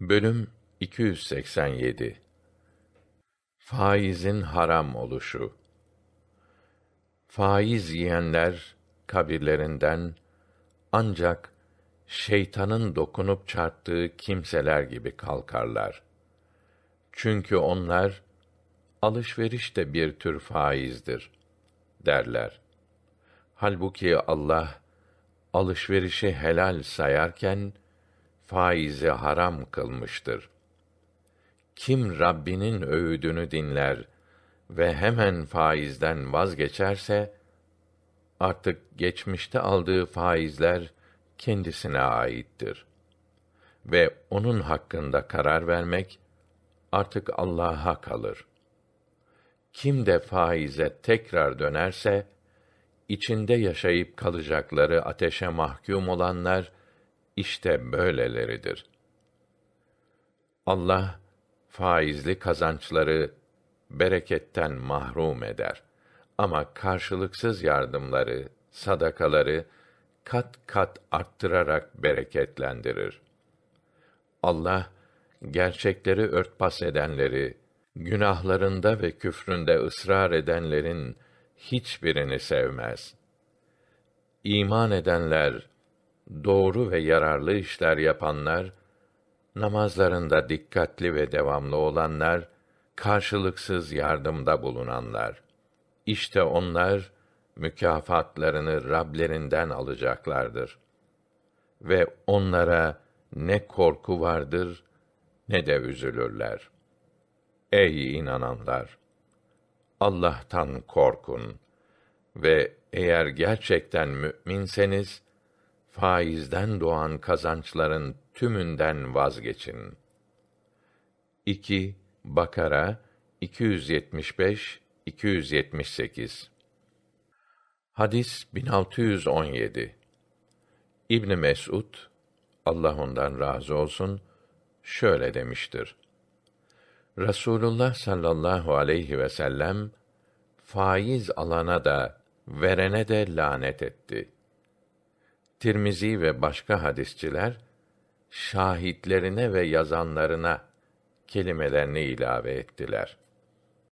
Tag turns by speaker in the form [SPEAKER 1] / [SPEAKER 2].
[SPEAKER 1] Bölüm 287 Faizin haram oluşu Faiz yiyenler kabirlerinden ancak şeytanın dokunup çarptığı kimseler gibi kalkarlar. Çünkü onlar alışveriş de bir tür faizdir derler. Halbuki Allah alışverişi helal sayarken faizi haram kılmıştır. Kim Rabbinin öğüdünü dinler ve hemen faizden vazgeçerse artık geçmişte aldığı faizler kendisine aittir ve onun hakkında karar vermek artık Allah'a kalır. Kim de faize tekrar dönerse içinde yaşayıp kalacakları ateşe mahkum olanlar işte böyleleridir. Allah faizli kazançları bereketten mahrum eder ama karşılıksız yardımları, sadakaları kat kat arttırarak bereketlendirir. Allah gerçekleri örtbas edenleri, günahlarında ve küfründe ısrar edenlerin hiçbirini sevmez. İman edenler, doğru ve yararlı işler yapanlar, namazlarında dikkatli ve devamlı olanlar, karşılıksız yardımda bulunanlar. İşte onlar mükafatlarını Rablerinden alacaklardır. Ve onlara ne korku vardır ne de üzülürler. Ey inananlar! Allah'tan korkun ve eğer gerçekten mü'minseniz faizden doğan kazançların tümünden vazgeçin. 2 Bakara 275 278 Hadis 1617 İbn Mesud Allah ondan razı olsun şöyle demiştir. Rasulullah sallallahu aleyhi ve sellem faiz alana da verene de lanet etti. Tirmizi ve başka hadisçiler şahitlerine ve yazanlarına kelimelerini ilave ettiler.